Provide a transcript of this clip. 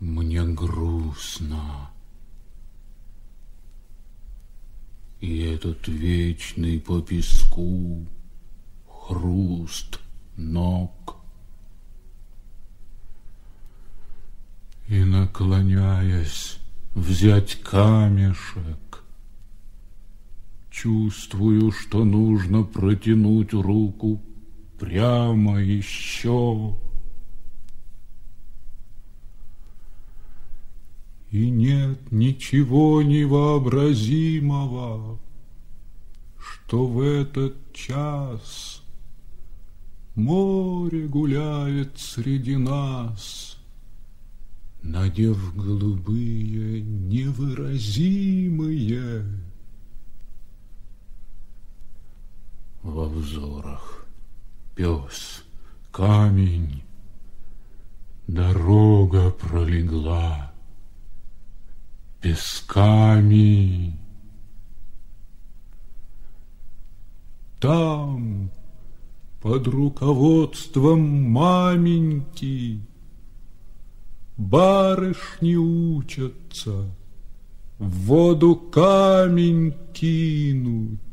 Мне грустно. И этот вечный по песку хруст ног. И наклоняясь взять камешек, чувствую, что нужно протянуть руку прямо еще. И нет ничего невообразимого, что в этот час море гуляет среди нас, надев голубые невыразимые во взорах. Пес, камень, дорога пролегла песками. Там, под руководством маменьки, Барышни учатся в воду камень кинуть.